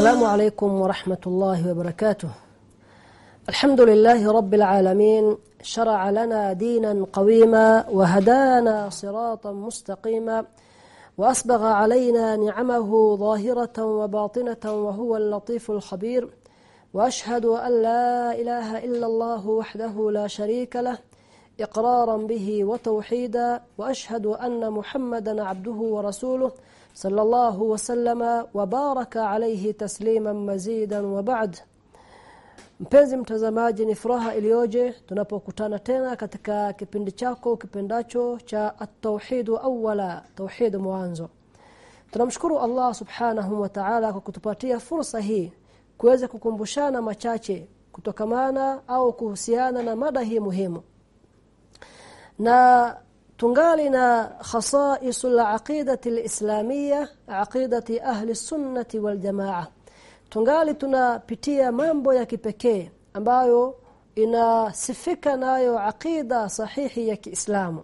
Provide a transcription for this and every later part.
السلام عليكم ورحمة الله وبركاته. الحمد لله رب العالمين. شرع لنا دينا قويما وهدانا صراطا مستقيما وأسبغ علينا نعمه ظاهرة وباطنة وهو اللطيف الخبير. وأشهد أن لا إله إلا الله وحده لا شريك له إقرارا به وتوحيدا. وأشهد أن محمدا عبده ورسوله sallallahu wasallama wa baraka alayhi tasliman mazidan wa Mpenzi mtazamaji ni furaha iliyoje tunapokutana tena katika kipindi chako kipendacho cha at-tauhid awwala tauhid mwanzo. Tunamshukuru Allah subhanahu wa ta'ala kwa kutupatia fursa hii kuweza kukumbushana machache kutokamana au kuhusiana na mada hii muhimu. Na tungali na khasaisul aqidati al-islamiyya aqidati ahli sunnati wal jamaa. Tungali tunapitia mambo ya kipekee ambayo inasifika nayo aqida sahihi ya Kiislamu.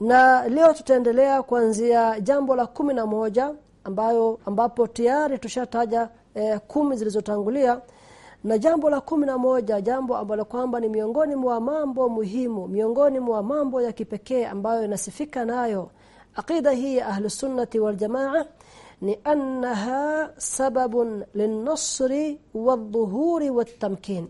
Na leo tutaendelea kuanzia jambo la kumi na moja ambayo ambapo tayari tushataja eh, kumi zilizotangulia na jambo la kumi na moja jambo ambalo kwamba ni miongoni mwa mambo muhimu miongoni mwa mambo ya kipekee ambayo inasifika nayo aqida hii ya ahli sunnati wal jamaa ni anaha sababun linnasri wadhuhuri watamkin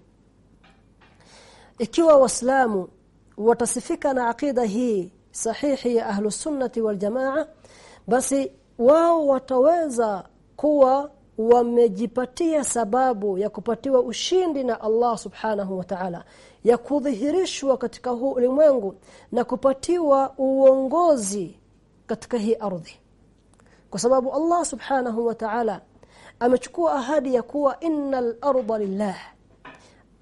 ikiwa waislamu watasifika na aqida hii sahihi ya ahlu sunnati wal jamaa basi wao wataweza kuwa wamejipatia sababu ya kupatiwa ushindi na Allah subhanahu wa ta'ala ya kudhihirishwa katika huu ulimwengu na kupatiwa uongozi katika hii ardhi. Kwa sababu Allah subhanahu wa ta'ala amechukua ahadi ya kuwa innal arda lillah.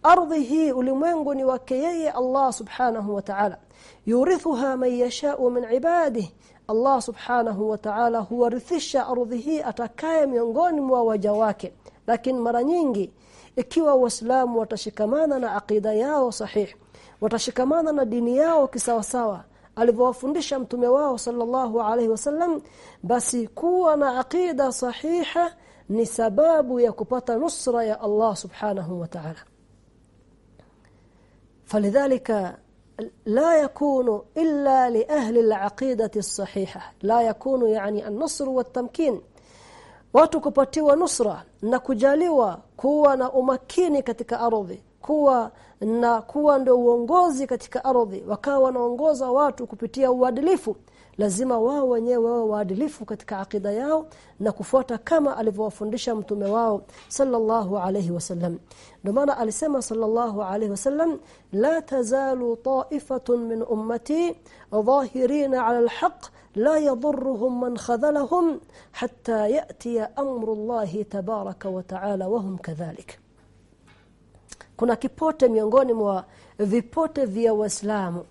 Ardhi hii ulimwengu ni wake yeye Allah subhanahu wa ta'ala. Yurithuha man yasha'u min ibadihi Allah subhanahu wa ta'ala huwarithisha ardhi hii atakaye miongoni mwa waja wake. Lakini mara nyingi ikiwa waislamu watashikamana na akida yao sahihi watashikamana na dini yao kisawasawa alivyowafundisha mtume wao sallallahu alaihi wasallam basi kuwa na akida sahiha ni sababu ya kupata nusra ya Allah subhanahu wa ta'ala. Falidhalika لا يكون إلا لأهل العقيدة الصحيحة لا يكون يعني النصر والتمكين watu kupatiwa nusra na kujaliwa kuwa na umakini katika ardhi kuwa na kuwa ndio uongozi katika ardhi wakawa wanaongoza watu kupitia uadilifu Lazima wao wenyewe wao waadilifu katika akida yao na kufuata kama alivyowafundisha mtume wao sallallahu alayhi wasallam ndio maana alisema sallallahu alayhi wasallam la tazalu ta'ifatun min ummati dhahirina 'ala al-haqq لا يضرهم من خذلهم حتى يأتي أمر الله تبارك وتعالى وهم كذلك kuna kipote miongoni mwa vipote vya waislamu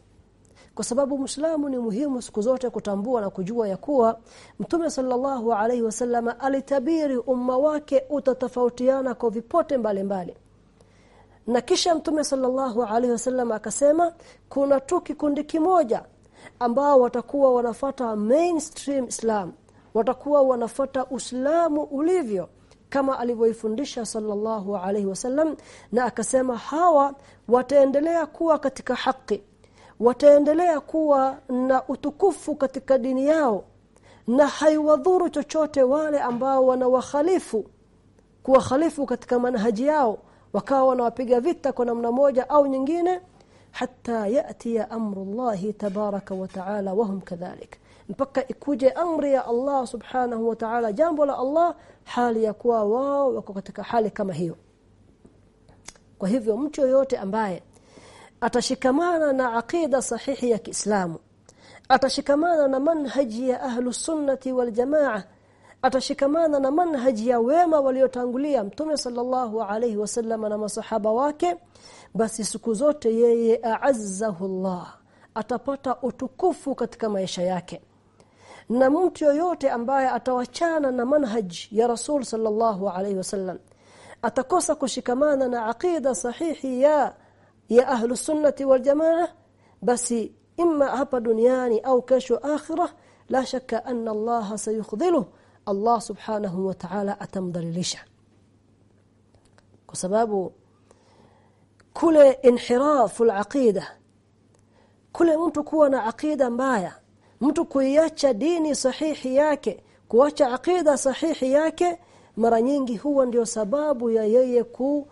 kwa sababu Muislamu ni muhimu siku zote kutambua na kujua ya kuwa Mtume sallallahu alaihi wasallam alitabiri umma wake utatofautiana kwa vipote mbalimbali mbali. na kisha Mtume sallallahu alaihi wasallam akasema kuna tu kikundi kimoja ambao watakuwa wanafata mainstream Islam watakuwa wanafata Uislamu ulivyo kama alivyoifundisha sallallahu alaihi wasallam na akasema hawa wataendelea kuwa katika haki wataendelea kuwa na utukufu katika dini yao na haiwadhuru chochote wale ambao wanawakhalifu kuwakhalifu katika manhaji yao wakawa wanawapiga vita kwa namna moja au nyingine hata yati amru Allah tabaraka wa taala wahum kadhalik. Mpaka ikuje amri ya Allah subhanahu wa ta'ala jambo la Allah hali ya kuwa wao wako katika hali kama hiyo. Kwa hivyo mtu yoyote ambaye atashikamana na aqida sahihi ya Kiislamu. Atashikamana na manhaji ya ahlu sunnati wal jamaa. Atashikamana na manhaji ya wema waliotangulia mtume sallallahu alayhi wasallam na masahaba wake basi siku zote yeye aazzahu Allah. Atapata utukufu katika maisha yake. Na mtu yoyote ambaye atawachana na manhaji ya Rasul sallallahu alaihi wasallam atakosa kushikamana na aqida sahihi ya ya ahlu sunnati wal jamaa basi imma hapa duniani au kesho akhirah la shakka anna Allah sayukhdhiluhu Allah subhanahu wa ta'ala atamdhalilisha. Kwa sababu kule inhirafu al-aqida kule mtu kuwa na aqida mbaya mtu kuiacha dini sahihi yake kuacha aqida sahihi yake mara nyingi huwa ndio sababu ya yeye ku,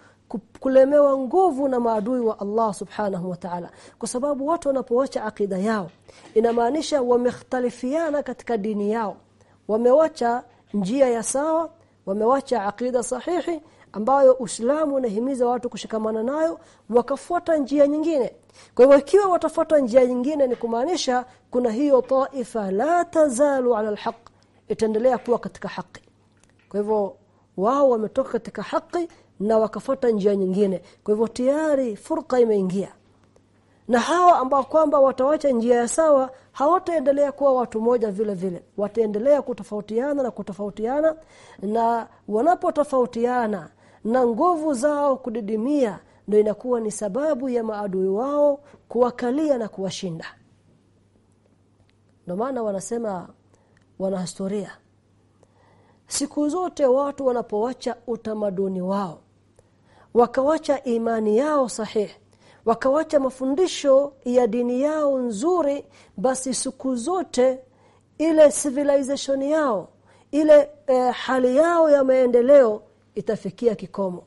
kulemewa nguvu na maadui wa Allah subhanahu wa ta'ala. Kwa sababu watu wanapoacha akida yao inamaanisha wamekhtalifiana katika dini yao. Wamewacha njia ya sawa wamewacha akida sahihi ambayo Uislamu unahimiza watu kushikamana nayo wakafuata njia nyingine. Kwa hivyo ikiwa watafuata njia nyingine ni kumaanisha kuna hiyo taifa la tazalu ala alhaq itaendelea kuwa katika haki kwa hivyo wao wametoka katika haki na wakafata njia nyingine. Kwa hivyo tayari furqa imeingia. Na hawa ambao kwamba watawacha njia ya sawa hawataendelea kuwa watu moja vile vile. Wataendelea kutofautiana na kutofautiana na wanapotofautiana na nguvu zao kudidimia ndio inakuwa ni sababu ya maadui wao kuwakalia na kuwashinda. Ndio maana wanasema wanahistoria siku zote watu wanapowacha utamaduni wao wakawacha imani yao sahihi wakawacha mafundisho ya dini yao nzuri basi siku zote ile civilization yao ile eh, hali yao ya maendeleo itafikia kikomo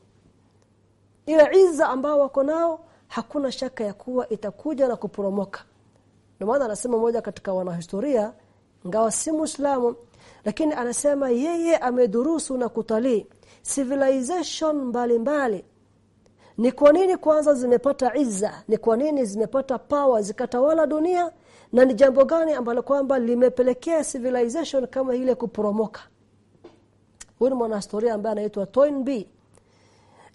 ile iza ambao wako nao hakuna shaka ya kuwa itakuja na kuporomoka ndio maana anasema moja katika wanahistoria ngawa si muislamu lakini anasema yeye amedurusu na kutalii civilization mbalimbali mbali. Ni kwa nini kwanza zimepata izza? Ni kwa nini zimepata power zikatawala dunia? Na ni jambo gani ambalo kwamba limepelekea civilization kama ile kuporomoka? Huyu mwanahistoria ambaye anaitwa Toynbee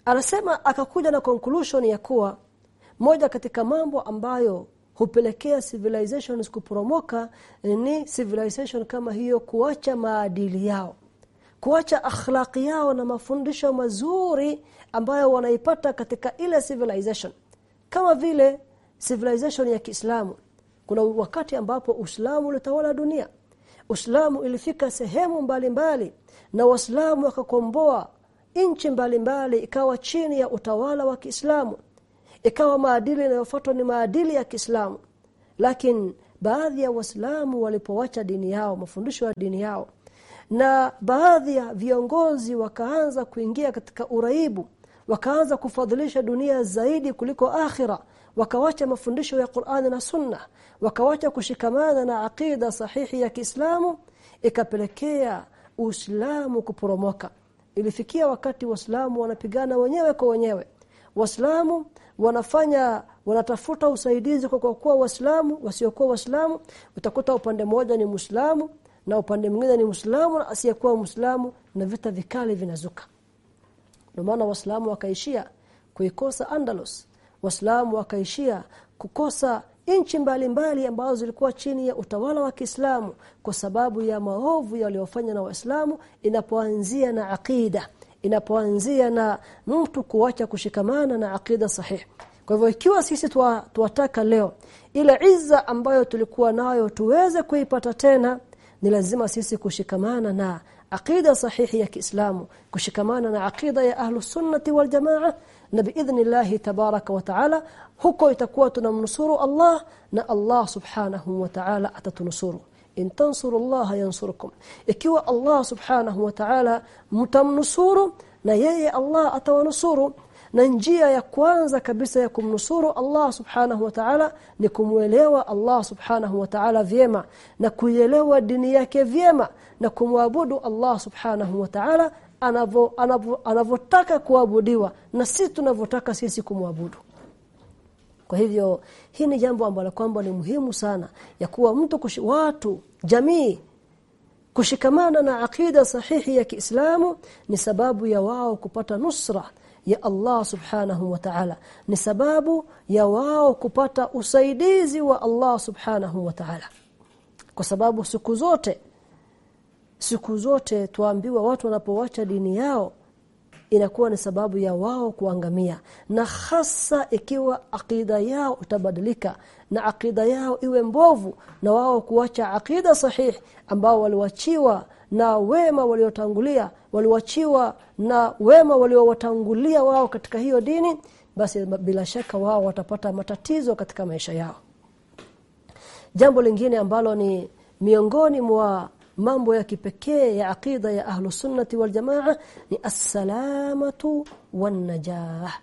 anasema akakuja na conclusion ya kuwa moja katika mambo ambayo hupelekea civilizations kuporomoka ni civilization kama hiyo kuacha maadili yao kuacha akhlaqi yao na mafundisho mazuri ambayo wanaipata katika ile civilization. Kama vile civilization ya Kiislamu. Kuna wakati ambapo Uislamu ulitawala dunia. Uislamu ilifika sehemu mbalimbali mbali, na Waislamu wakakomboa nchi mbalimbali ikawa chini ya utawala wa Kiislamu. Ikawa maadili yanayofuatwa ni maadili ya Kiislamu. Lakini baadhi ya waislamu walipowacha dini yao mafundisho ya dini yao na baadhi ya viongozi wakaanza kuingia katika uraibu wakaanza kufadhilisha dunia zaidi kuliko akhira. Wakawacha mafundisho ya Qur'ani na Sunna. Wakawacha kushikamana na aqida sahihi ya Kiislamu. Ikapelekea Uislamu kuporomoka. Ilifikia wakati waislamu wanapigana wenyewe kwa wenyewe. Waislamu wanafanya wanatafuta usaidizi kwa kuwa waislamu wasiokuwa waislamu. Utakuta upande mmoja ni muislamu na upande mwingine ni muislamu na asiyekuwa muislamu na vita vikali vinazuka ndio maana waislamu wakaishia kuikosa Andalus. Waislamu wakaishia kukosa nchi mbalimbali ambazo zilikuwa chini ya utawala wa Kiislamu kwa sababu ya maovu yaliyofanywa na Waislamu. Inapoanzia na akida inapoanzia na mtu kuacha kushikamana na akida sahihi. Kwa hivyo ikiwa sisi tuwataka leo ile izza ambayo tulikuwa nayo tuweze kuipata tena ni lazima sisi kushikamana na aqida sahihi ya Kiislamu kushikamana na aqida ya ahlu sunnati wal jamaa na biidhnillah tabaraka wa taala huko itakuwa tunamnusuru Allah na Allah subhanahu wa ta'ala atatunusuru in tansuru Allah yansurukum ikiwa Allah subhanahu wa ta'ala mtamnusuru na yeye Allah atawanusuru na njia ya kwanza kabisa ya kumnusuru Allah subhanahu wa ta'ala ni kumuelewa Allah subhanahu wa ta'ala vyema na kuielewa dini yake vyema na kumwabudu Allah subhanahu wa ta'ala anavo anavotaka kuabudiwa na si tunavotaka sisi kumwabudu. Kwa hivyo hii ni jambo ambalo kwamba ni muhimu sana ya kuwa mtu kushi, watu jamii kushikamana na akida sahihi ya Kiislamu ni sababu ya wao kupata nusra ya Allah subhanahu wa ta'ala. Ni sababu ya wao kupata usaidizi wa Allah subhanahu wa ta'ala. Kwa sababu siku zote siku zote tuambiwa watu wanapowacha dini yao inakuwa ni sababu ya wao kuangamia. Na hasa ikiwa akida yao utabadilika na akida yao iwe mbovu na wao kuacha akida sahihi ambao waliwachiwa na wema waliotangulia waliwachiwa na wema waliowatangulia wao katika hiyo dini basi bila shaka wao watapata matatizo katika maisha yao. Jambo lingine ambalo ni miongoni mwa mambo ya kipekee ya aqida ya ahlu sunnati wal jamaa ni assalamatu wan najah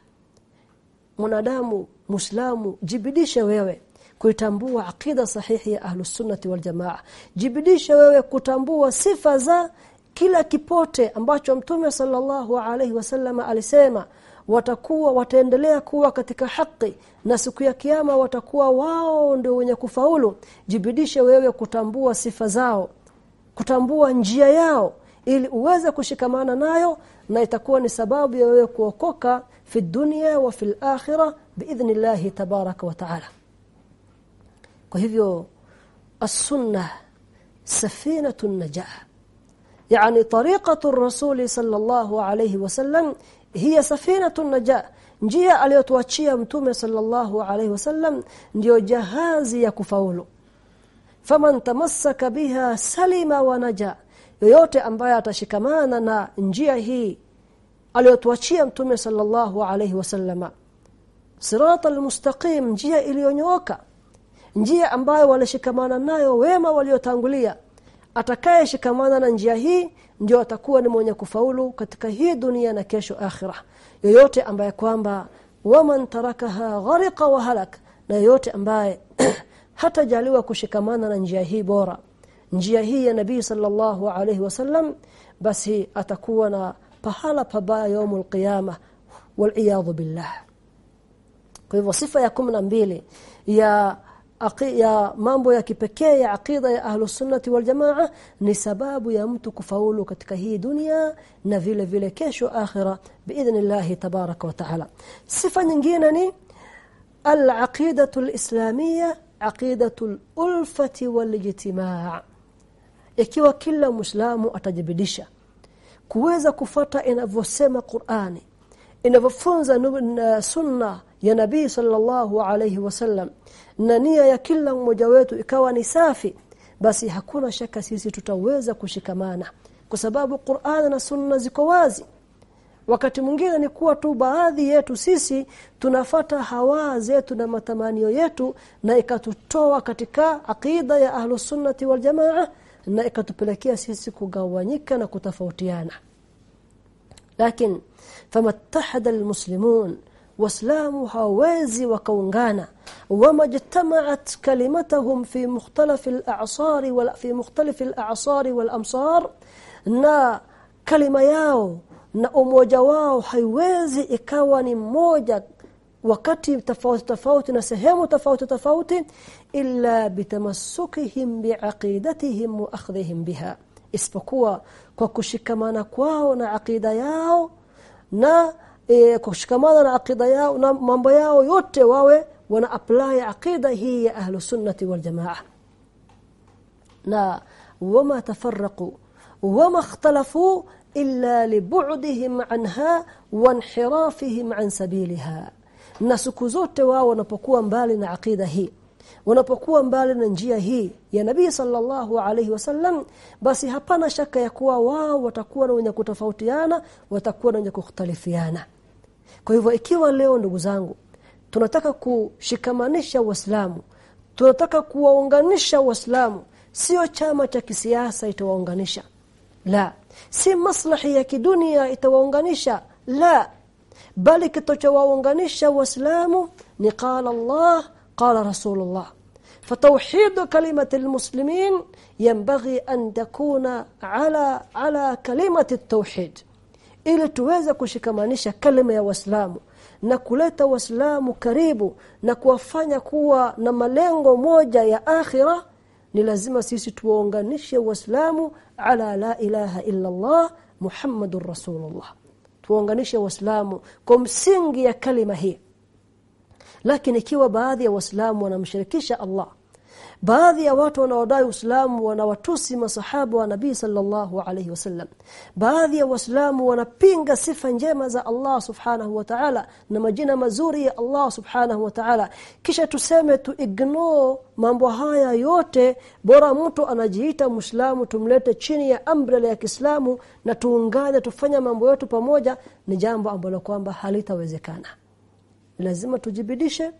mwanadamu muislamu jibidishe wewe kuitambua aqida sahihi ya ahlu sunnati wal jamaa. Jibidisha wewe kutambua sifa za kila kipote ambacho mtume sallallahu alaihi wasallam alisema watakuwa wataendelea kuwa katika haki na siku ya kiyama watakuwa wao ndio wenye kufaulu. Jibidishe wewe kutambua sifa zao kutambua njia yao ili uweze kushikamana nayo na itakuwa ni sababu ya wewe kuokoka fi dunya wa fil akhirah biidhnillah tabaraka wa taala kwa hivyo as-sunnah safinatu najah. Yani tariqatu rasuli sallallahu alayhi wasallam hiya safinatu najah. Njia aliyotuachia mtume sallallahu alayhi wasallam ndio jahazi ya kufaulu. Faman tamassaka biha salima wa naja yoyote ambaye atashikamana na njia hii aliyotuachia mtume sallallahu alayhi wasallama sirata almustaqim njia iliyonyooka njia ambayo walishikamana nayo wema waliotangulia. Atakayeshikamana na njia hii ndio atakuwa ni mwenye kufaulu katika hii dunia na kesho akhira yoyote ambaye kwamba waman tarakaha ghariqa wa halak na yoyote ambaye hatajaliwa kushikamana na njia hii bora njia hii ya nabii sallallahu alaihi wasallam basi atakuwa na pahala pabaya yaumul qiyama wal billah. Kwa hivyo sifa ya mbili ya ya mambo ya kipekee ya aqida ya ahlu sunnati wal jamaa ni sababu ya mtu kufaulu katika hii dunia na vile vile kesho akhira biidhnillah tabaraka wa taala sifa nyingine ni al-aqidatu al-islamiyya aqidatu al-ulfati wal-ijtimaa ikiwa kila muislamu atajibidisha kuweza kufata inavyosema Qur'ani inavyofunza sunna ya nabii sallallahu alayhi wasallam na nia ya kila mmoja wetu ikawa ni safi basi hakuna shaka sisi tutaweza kushikamana kwa sababu Qur'an na Sunna ziko wazi. Wakati mwingine ni kuwa tu baadhi yetu sisi tunafata hawa zetu na matamanio yetu na ikatutoa katika akida ya ahlu sunnati wal jamaa na ikatupelekea sisi kugawanyika na kutofautiana لكن فما اتحد المسلمون واسلاموا هوازي وكونغانا وما اجتمعت كلمتهم في مختلف الأعصار ولا في مختلف الأعصار والأمصار نا كلمة ياو نا اموجا واو حيوازي اكوا ني موجا وقتي تفاوت تفاوت نسهم تفاوت تفاوت إلا بتمسكهم بعقيدتهم وأخذهم بها. Isipokuwa kwa kushikamana kwao na aqida yao na e, kushikamana na aqida yao na mambo yao yote wawe wana apply aqida hii ya ahlu sunnati wal jamaa na wama tafarraqu wama ikhtalafu illa libu'dihim anha wa inhirafihim an sabiliha na siku zote wao wanapokuwa mbali na aqida hii wanapokuwa mbali na njia hii ya nabii sallallahu alaihi wasallam basi hapana shaka ya kuwa wao watakuwa na wenye kutofautiana watakuwa na wenye kukhtalifiana. Kwa hivyo ikiwa leo ndugu zangu tunataka kushikamanisha waislamu tunataka kuwaunganisha waislamu sio chama cha kisiasa itawaunganisha. La. Si maslahi ya kidunia itawaunganisha. La. Bali kitochowaunganisha waislamu ni qala Allah qala rasulullah فتوحيد كلمة المسلمين ينبغي أن تكون على على كلمة التوحيد ili tuweze kushikamanisha kalima ya waislamu na kuleta waislamu karibu na kuwafanya kuwa na malengo moja ya akhira ni lazima sisi tuwaunganishe waislamu ala la ilaha illa Allah Muhammadur Rasulullah tuwaunganishe waislamu kwa msingi ya kalima hii lakini ikiwa baadhi ya waislamu wanamshirikisha Allah baadhi ya watu wanaodai Uislamu wanawatusi masahaba wa Nabii sallallahu alayhi wasallam baadhi ya waislamu wanapinga sifa njema za Allah subhanahu wa ta'ala na majina mazuri ya Allah subhanahu wa ta'ala. Kisha tuseme tu ignore mambo haya yote bora mtu anajiita muislamu tumlete chini ya umbrella ya Kiislamu na tuungane tufanya mambo yetu pamoja ni jambo ambalo kwamba halitawezekana lazima tujibidishe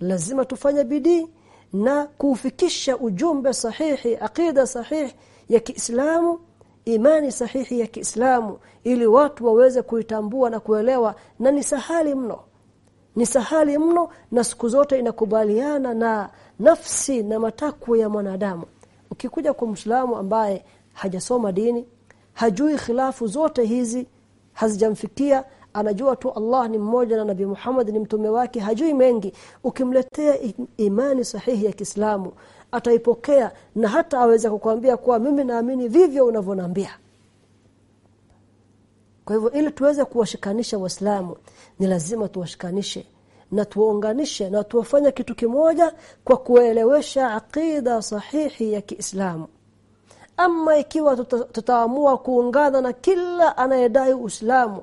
lazima tufanye bidii na kufikisha ujumbe sahihi aqida sahihi ya Kiislamu imani sahihi ya Kiislamu ili watu waweze kuitambua na kuelewa na ni sahali mno. Ni sahali mno na siku zote inakubaliana na nafsi na matakwa ya mwanadamu. Ukikuja kwa Muislamu ambaye hajasoma dini hajui khilafu zote hizi hazijamfikia anajua tu Allah ni mmoja na Nabii Muhammad ni mtume wake hajui mengi. Ukimletea imani sahihi ya Kiislamu ataipokea na hata aweza kukwambia kuwa mimi naamini vivyo unavyoniambia. Kwa hivyo ili tuweze kuwashikanisha waislamu ni lazima tuwashikanishe na tuunganishe na tuwafanya kitu kimoja kwa kuelewesha aqida sahihi ya Kiislamu. Ama ikiwa tutaamua kuungana na kila anayedai Uislamu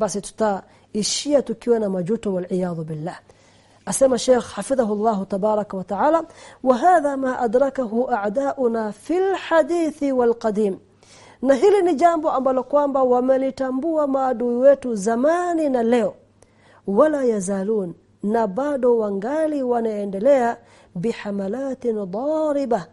basi tutaishia tukiwa na majuto wal billah. Asema Sheikh hafidhahu Allah tabaraka wa taala wa hadha ma adrakahu a'dauna fil hadithi wal qadim. Na hili ni jambo ambalo kwamba wamelitambua maadui wetu zamani na leo. Wala yazalun na bado wangali wanaendelea bihamalatin dariba.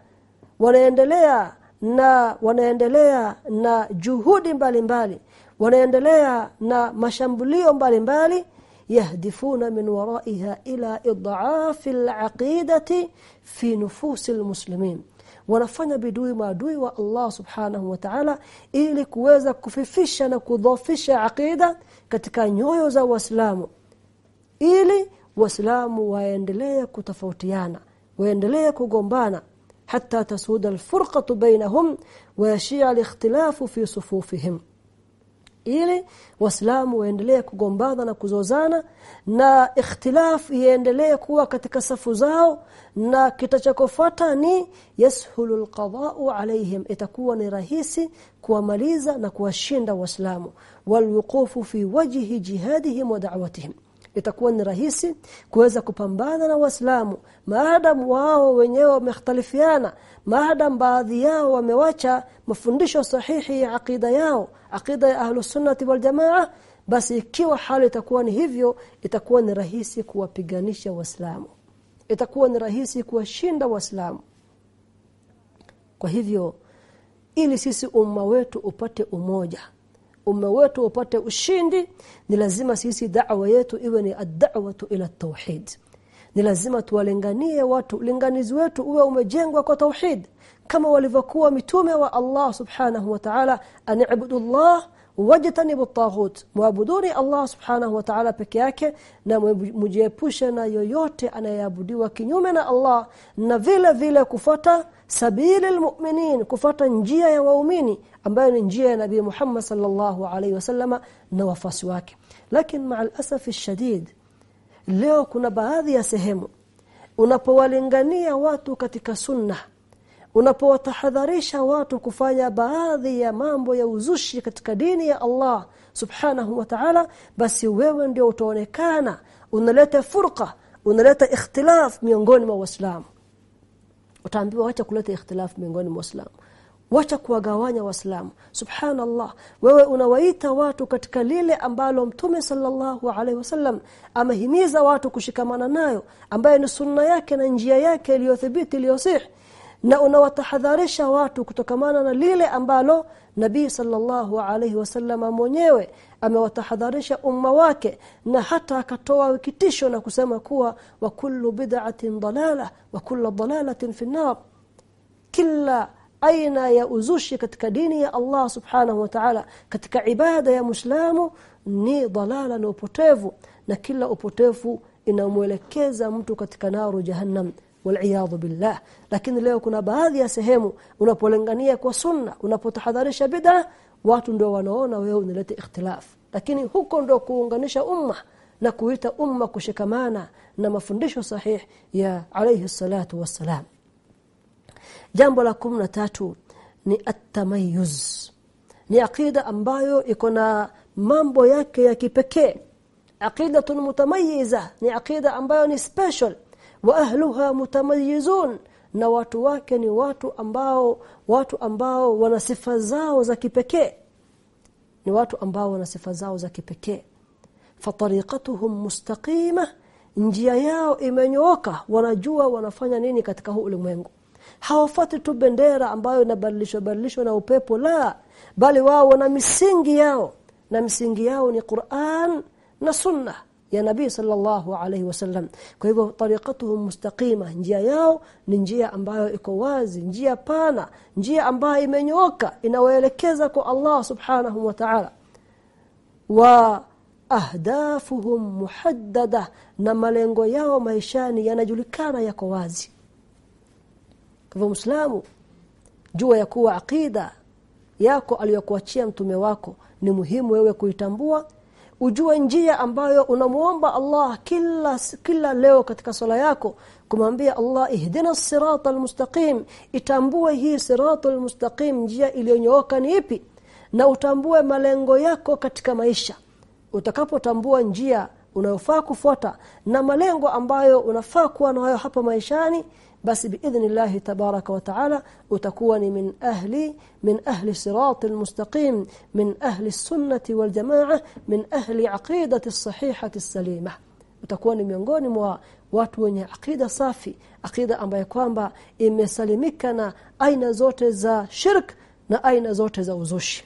Wanaendelea na wanaendelea na juhudi mbalimbali. mbali wanaendelea na mashambulio mbalimbali yahdifuna min waraiha ila idhaafi alaqidati fi nufusi almuslimin. Wanafanya bidui maadui wa Allah subhanahu wa ta'ala ili kuweza kufifisha na kudhofisha aqida katika nyoyo za waislamu ili waislamu waendelee kutofautiana waendelee kugombana hata tasuda alfurqatu bainahum wa yashia alikhtilafu fi sufufihim ili waislamu waendelee kugombana na kuzozana na ikhtilaf iendelee kuwa katika safu zao na kitachokofuata ni yashulu qada'u alaihim itakuwa ni rahisi kuwamaliza na kuwashinda waislamu. Walwuqufu fi wajhi jihadihim wa da'watihim itakuwa ni rahisi kuweza kupambana na waislamu. Maadamu wao wenyewe wamekhtalifiana maadamu baadhi yao wamewacha mafundisho sahihi ya aqida yao aqida ya ahlus sunnati wal jamaa basi ikiwa hali itakuwa ni hivyo itakuwa ni rahisi kuwapiganisha waislamu. Itakuwa ni rahisi kuwashinda waislamu. Kwa hivyo ili sisi umma wetu upate umoja umma wetu upate ushindi. Ni lazima sisi da'wa yetu iwe ni ad-da'watu ila tauhid ni lazima tuwalinganie watu linganizi wetu uwe umejengwa kwa tauhid. Kama walivyokuwa mitume wa Allah subhanahu wa ta'ala an'budullah wajtanibu at-taghut. Muabuduni Allah subhanahu wa ta'ala peke yake na mujiepushe na yoyote anayeabudiwa kinyume na Allah. Na vile vile kufuata sabili almu'minin kufata njia ya waumini ambayo ni njia ya Nabii Muhammad sallallahu alaihi wasallama na wafasi wake. Lakini maa alasaf shadid leo kuna baadhi ya sehemu unapowalingania watu katika sunna unapowatahadharisha watu kufanya baadhi ya mambo ya uzushi katika dini ya Allah subhanahu wa ta'ala basi wewe ndio utaonekana unaleta furqa unaleta ikhtilaf miongoni mwa waislamu utaambiwa wacha kuleta ikhtilafu miongoni mwa waislamu. Wacha kuwagawanya waislamu. Subhanallah. Wewe unawaita watu katika lile ambalo mtume sallallahu alaihi wasallam amehimiza watu kushikamana nayo ambayo ni sunna yake na njia yake iliyothibiti iliyosih na unawatahadharisha watu kutokamana na lile ambalo nabii sallallahu alaihi wasallam mwenyewe amewatahadharisha umma wake na hata akatoa kitisho na kusema kuwa wa kullu bid'atin dalala wa kullu dalalatin fi nar kila aina ya uzushi katika dini ya Allah subhanahu wa ta'ala katika ibada ya muislamu ni dalala na upotevu na kila upotevu inamwelekeza mtu katika naru jahannam waliyadhu billah lakini leo kuna baadhi ya sehemu unapolingania kwa sunna unapotahadharisha bid'a watu ndio wanaona wewe unaleta ikhtilaf. Lakini huko ndio kuunganisha umma na kuita umma kushikamana na mafundisho sahih ya alayhi salatu wassalam. Jambo la tatu ni at-tamayyuz. Ni aqida ambayo iko na mambo yake ya kipekee. Aqidatun mutamayyiza ni aqida ambayo ni special wa ahluha na watu wake ni watu ambao watu ambao wana sifa zao za kipekee. Ni watu ambao wana sifa zao za kipekee. Fatariqatuhum mustaqima njia yao imenyooka wanajua wanafanya nini katika huu ulimwengu. Hawafati tu bendera ambayo inabadilishwa badilishwa na upepo la bali wao wana misingi yao na misingi yao ni Qur'an na Sunna ya Nabii sallallahu alaihi wasallam. Kwa hivyo tariqatuhum mustaqima njia yao ni njia ambayo iko wazi njia pana njia ambayo imenyooka inawaelekeza kwa Allah subhanahu wa ta'ala. Wa ahdafuhum muhaddada na malengo yao maishani yanajulikana yako wazi. Kwa hivyo jua ya kuwa akida yako aliyokuachia mtume wako ni muhimu wewe kuitambua ujue njia ambayo unamuomba Allah kila kila leo katika sala yako. Kumwambia Allah ihdina sirata almustaqim. Itambue hii sirata almustaqim njia iliyonyooka ni ipi? Na utambue malengo yako katika maisha. Utakapotambua njia unayofaa kufuata na malengo ambayo unafaa kuwa nayo hapa maishani basi biidhnillahi tabaraka wa taala utakuwa ni min ahli min ahli siratil mustaqim min ahli sunnati wal jamaa min ahli aqidati sahihati salima utakuwa ni miongoni mwa watu wenye akida safi akida ambayo kwamba imesalimika na aina zote za shirk na aina zote za uzushi.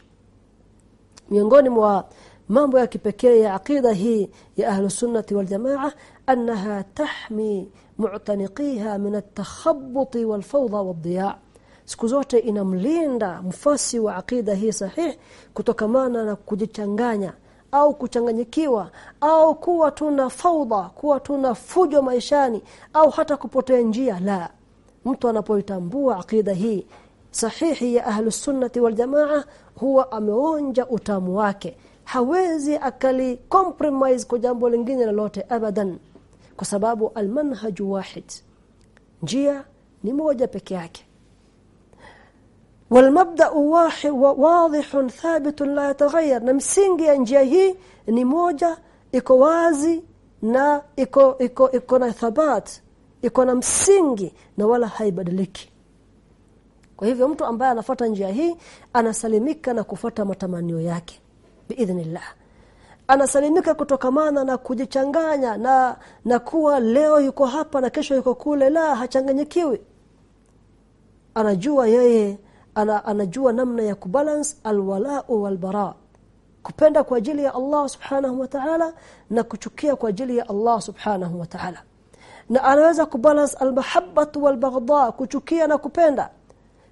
Miongoni mwa mambo ya kipekee ya aqida hii ya ahlus sunnati wal jamaa annaha tahmi mu'taniqiha min at-takhabbut wal fawda wad siku zote inamlinda mfasi wa aqida hii sahih kutokamana na kujichanganya au kuchanganyikiwa au kuwa tuna fauda kuwa tuna fujo maishani au hata kupotea njia la. Mtu anapoitambua aqida hii sahihi ya ahlus sunnati wal jamaa huwa ameonja utamu wake hawezi akali compromise kwa jambo lingine lolote abadan kwa sababu almanhaj wahid njia ni moja peke yake والمبدا واضح ثابت لا يتغير na msingi ya njia hii ni moja iko wazi na iko iko iko na thabat iko na msingi na wala haibadiliki kwa hivyo mtu ambaye anafuata njia hii anasalimika na kufuata matamanio yake biidhnillah. Anasalimika kutokamana na kujichanganya na na kuwa leo yuko hapa na kesho yuko kule la hachanganyikiwi. Anajua yeye ana, anajua namna ya kubalance alwala walbara. Kupenda kwa ajili ya Allah subhanahu wa ta'ala na kuchukia kwa ajili ya Allah subhanahu wa ta'ala. Na anaweza kubalance almahabbatu walbaghdha kuchukia na kupenda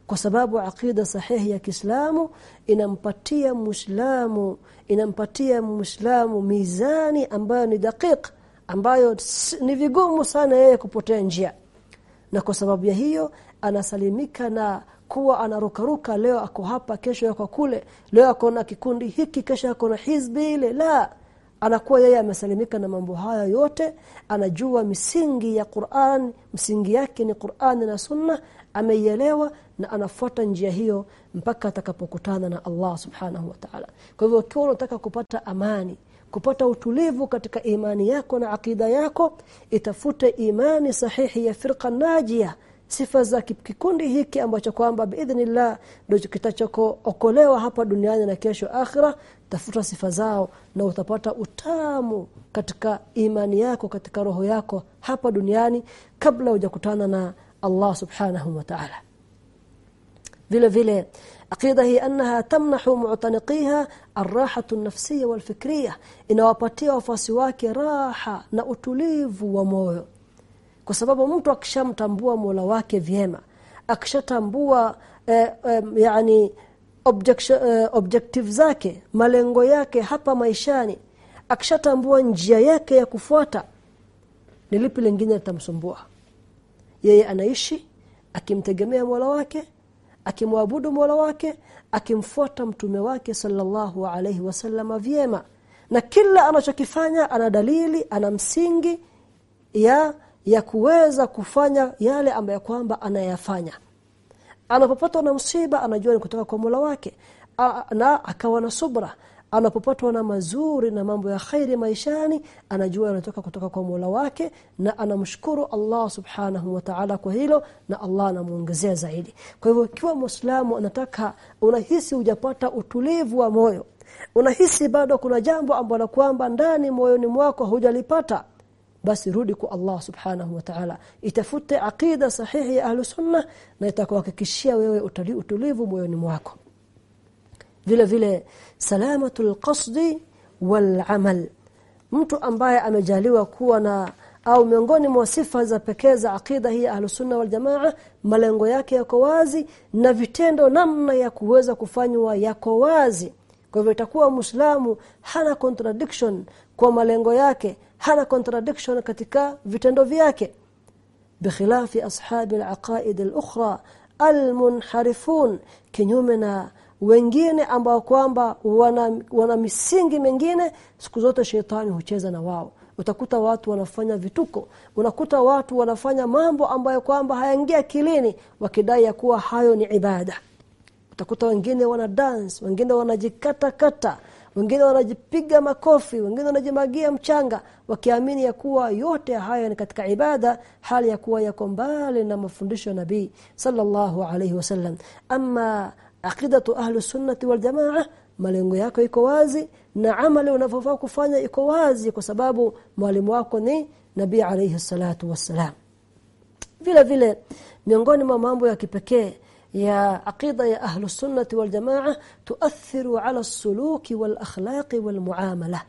kwa sababu aqida sahihi ya Kiislamu inampatia Muislamu inampatia Muislamu mizani ambayo ni dakiq ambayo ni vigumu sana yeye kupotea njia. Na kwa sababu ya hiyo anasalimika na kuwa anarukaruka leo ako hapa kesho yako kule leo ako na kikundi hiki kesho ako na hizbi ile. La anakuwa yeye amesalimika na mambo haya yote anajua misingi ya Qur'an msingi yake ni Qur'an na Sunna ameielewa na anafuata njia hiyo mpaka atakapokutana na Allah subhanahu wa ta'ala. Kwa hivyo ukiwa unataka kupata amani kupata utulivu katika imani yako na akida yako itafute imani sahihi ya firqa najia sifa za kikundi hiki ambacho kwamba biidhnillah ndio kitachokookolewa hapa duniani na kesho akhira tafuta sifa zao na utapata utamu katika imani yako katika roho yako hapa duniani kabla hujakutana na Allah subhanahu wa ta'ala vile vile aqida hii annaha tamnahu mu'taniqiha ar-raha an-nafsiyya inawapatia wafasi wake raha na utulivu wa moyo. Kwa sababu mtu akishamtambua Mola wake vyema akishatambua eh, eh, yani eh, objective zake malengo yake hapa maishani akishatambua njia yake ya kufuata nilipi lingine litamsumbua? Yeye anaishi akimtegemea Mola wake akimwabudu Mola wake akimfuata mtume wake sallallahu alayhi wasallama vyema. Na kila anachokifanya ana dalili ana msingi ya ya kuweza kufanya yale ambayo kwamba anayafanya. Anapopatwa na msiba anajua ni kutoka kwa Mola wake. A, na akawa na subra anapopatwa na mazuri na mambo ya khairi maishani anajua yanatoka kutoka kwa Mola wake na anamshukuru Allah subhanahu wa ta'ala kwa hilo na Allah anamuongezea zaidi. Kwa hivyo ikiwa muislamu anataka unahisi hujapata utulivu wa moyo unahisi bado kuna jambo ambalo kwamba ndani moyoni mwako hujalipata basi rudi kwa Allah subhanahu wa ta'ala. Itafute aqida sahihi ya ahlus sunna na itakuhakikishia wewe utulivu moyoni mwako vile vile salamatul qasdi wal amal. Mtu ambaye amejaliwa kuwa na au miongoni mwa sifa za pekee za aqida hii ahlusunna wal jamaa malengo yake yako wazi na vitendo namna ya kuweza kufanywa yako wazi. Kwa hivyo itakuwa muislamu hana contradiction kwa malengo yake hana contradiction katika vitendo vyake. Bikhilafi ashabi alaqaid alukhra almunharifun kinyume na wengine ambao kwamba wana, wana misingi mengine siku zote shetani hucheza na wao. Utakuta watu wanafanya vituko. Unakuta watu wanafanya mambo ambayo kwamba hayaingia kilini wakidai ya kuwa hayo ni ibada. Utakuta wengine wana dance wengine wanajikata kata wengine wanajipiga makofi wengine wanajimagia mchanga wakiamini ya kuwa yote haya ni katika ibada hali ya kuwa yako mbali na mafundisho ya nabii sallallahu alayhi wasallam ama aqidatu ahli sunnati wal jamaa malengo yako iko wazi na amali unavyofaa kufanya iko wazi kwa sababu mwalimu wako ni nabii alayhi salatu wassalam. Vile vile miongoni mwa mambo ya kipekee ya aqida ya ahli sunnati wal jamaa tuathiru ala suluki wal akhlaqi wal muamala.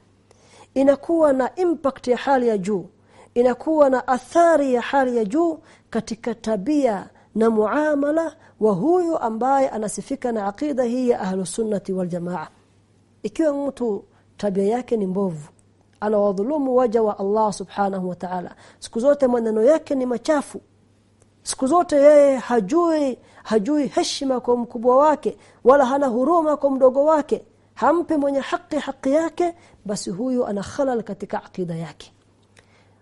Inakuwa na impact ya hali ya juu inakuwa na athari ya hali ya juu katika tabia na muamala wa huyu ambaye anasifika na aqida hii ya ahlu sunnati wal jamaa. Ikiwa mtu tabia yake ni mbovu anawadhulumu waja wa Allah subhanahu wa ta'ala siku zote maneno yake ni machafu siku zote yeye hajui hajui heshima kwa mkubwa wake wala hana huruma kwa mdogo wake hampe mwenye haki haki yake basi huyu ana khalal katika akida yake.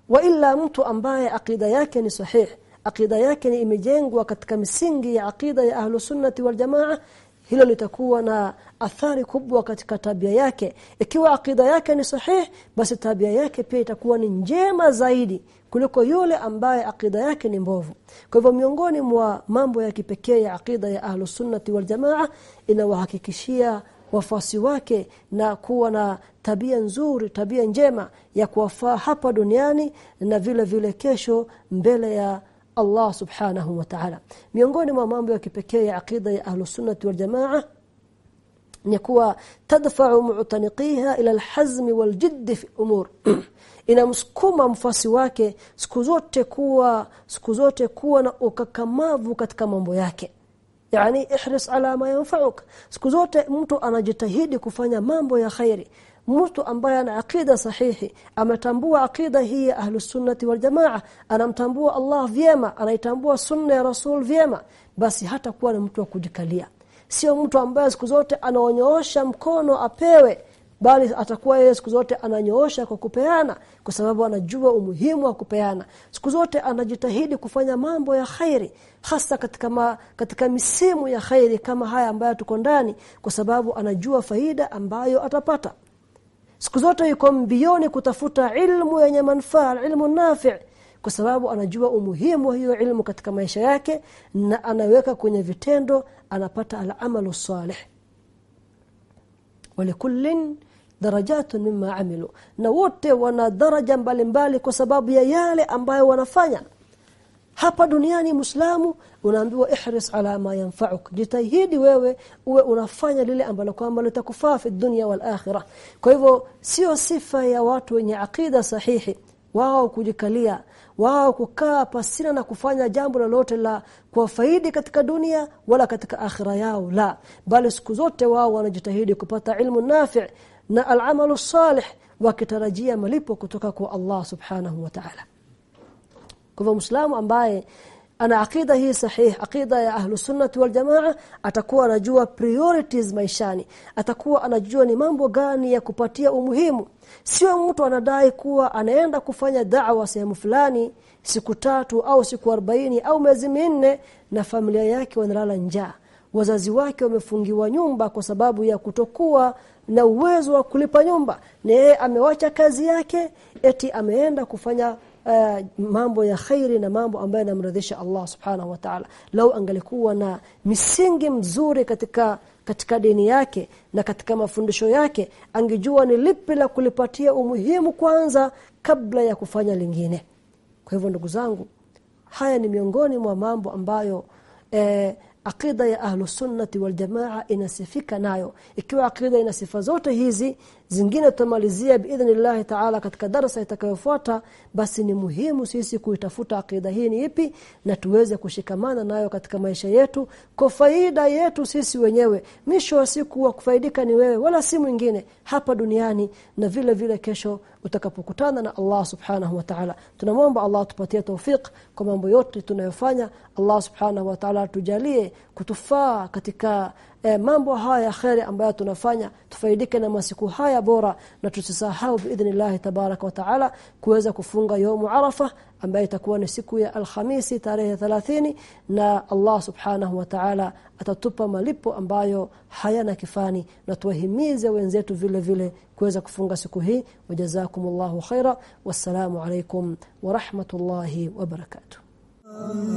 Wa illa mtu ambaye akida yake ni sahih akida yake imejengwa katika misingi ya akida ya ahlu sunnati wal jamaa. Hilo litakuwa na athari kubwa katika tabia yake. Ikiwa akida yake ni sahih basi tabia yake pia itakuwa ni njema zaidi kuliko yule ambaye akida yake ni mbovu. Kwa hivyo miongoni mwa mambo ya kipekee ya akida ya ahlu sunnati wal jamaa inawahakikishia wafasi wake na kuwa na tabia nzuri tabia njema ya kuwafaa hapa duniani na vile vile kesho mbele ya Allah subhanahu wa ta'ala. Miongoni mwa mambo ya kipekee ya aqida ya ahlu sunnati wal jamaa ni kuwa tadfa'u mu'taniqiha ila alhazm waljidd fi umur. Inamsukuma mfasi wake siku zote kuwa siku zote kuwa na ukakamavu katika mambo yake. Yani ihris ala ma yanfa'uk. Siku zote mtu anajitahidi kufanya mambo ya khairi mtu ambaye ana akida sahihi ametambua akida hii ya ahlus sunnati wal jamaa anamtambua Allah vyema anaitambua sunna ya rasul vyema basi hata kuwa ni mtu wa kujikalia. Sio mtu ambaye siku zote anaonyoosha mkono apewe bali atakuwa yeye siku zote ananyoosha kwa kupeana kwa sababu anajua umuhimu wa kupeana. Siku zote anajitahidi kufanya mambo ya khairi hasa katika ma, katika misimu ya khairi kama haya ambayo tuko ndani kwa sababu anajua faida ambayo atapata siku zote yuko mbioni kutafuta ilmu yenye manufaa ilmu nafi kwa sababu anajua umuhimu wa hiyo ilmu katika maisha yake na anaweka kwenye vitendo anapata al-amalu salih. Walikullin darajatun mimma amilu. Na wote wana daraja mbalimbali kwa sababu ya yale ambayo wanafanya hapa duniani muislamu unaambiwa ihris ala ma yanfa'uk. Jitahidi wewe uwe unafanya lile ambalo kwamba litakufaa fi dunya wal akhirah. Kwa hivyo sio sifa ya watu wenye akida sahihi wao kujikalia wao kukaa pasina na kufanya jambo lolote la kuwafaidi katika dunia wala katika akhira yao la. Bali siku zote wao wanajitahidi kupata ilmu nafi na al-amalu salih wakitarajia malipo kutoka kwa Allah subhanahu wa ta'ala kwa hivyo muislamu ambaye ana akida hii sahih akida ya ahlu sunnah wal jamaa atakuwa anajua priorities maishani. Atakuwa anajua ni mambo gani ya kupatia umuhimu. Sio mtu anadai kuwa anaenda kufanya da'wa sehemu fulani siku tatu au siku 40 au miezi minne na familia yake wanalala njaa. Wazazi wake wamefungiwa nyumba kwa sababu ya kutokuwa na uwezo wa kulipa nyumba. Na yeye amewacha kazi yake eti ameenda kufanya uh, mambo ya khairi na mambo ambayo yanamridhisha Allah subhanahu wa ta'ala. Lau angalikuwa na misingi mzuri katika katika dini yake na katika mafundisho yake angejua ni lipi la kulipatia umuhimu kwanza kabla ya kufanya lingine. Kwa hivyo ndugu zangu haya ni miongoni mwa mambo ambayo eh, akida ya ahlu sunnati wal jamaa inasifika nayo. Ikiwa akida ina sifa zote hizi zingine tutamalizia biidhnillahi taala katika darasa itakayofuata basi ni muhimu sisi kuitafuta akida hii ni ipi na tuweze kushikamana nayo katika maisha yetu. Kwa faida yetu sisi wenyewe misho wa siku wa kufaidika ni wewe wala si mwingine hapa duniani na vile vile kesho utakapokutana na Allah subhanahu wa ta'ala. Tunamwomba Allah tupatie tawfik kwa mambo yote tunayofanya. Allah subhanahu wa ta'ala tujalie kutufaa katika e, mambo haya ya khairi ambayo tunafanya tufaidike na masiku haya bora na tusisahau biidhnillah tabaraka wa taala kuweza kufunga yomu arafa ambayo itakuwa ni siku ya alhamisi tarehe 30 na Allah subhanahu wa ta'ala atatupa malipo ambayo hayana kifani na tuwahimize wenzetu vile vile kuweza kufunga siku hii. Wajazakumullahu khaira. Wassalamu alaikum wa rahmatullahi wa barakatuh Ah